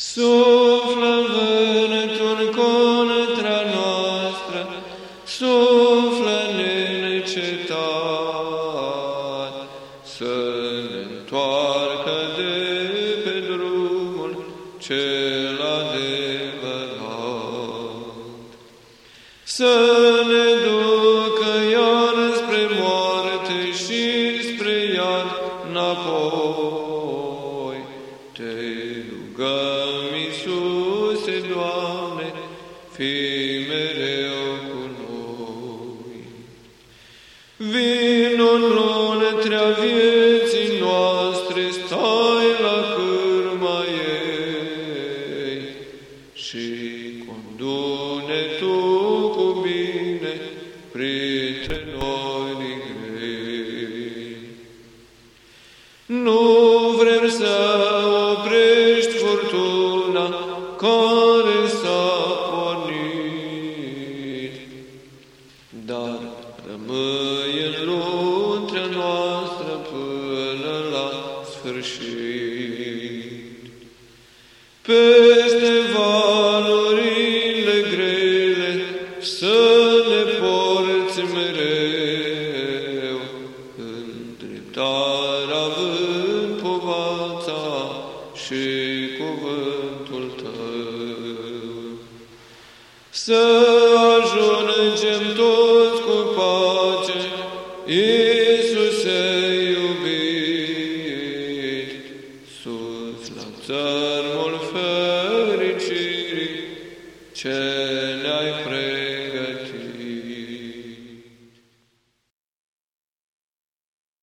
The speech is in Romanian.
Suflă vânătul contra noastră, suflă neîncetat, să ne întoarcă de pe drumul cel adevărat. Să ne ducă iar spre moarte și spre iad înapoi. Te rugăm, fii mereu cu noi. Vinul lunetrea vieții noastre, stai la cârma ei și condune Tu cu bine printre noi din grei. Nu vrem să oprești furtuna dar rămâi în luntrea noastră până la sfârșit. Peste valurile grele să ne porți mereu, îndreptarea având povața și cuvântul Tău. Să țărmul fericirii, ce ne-ai pregătit.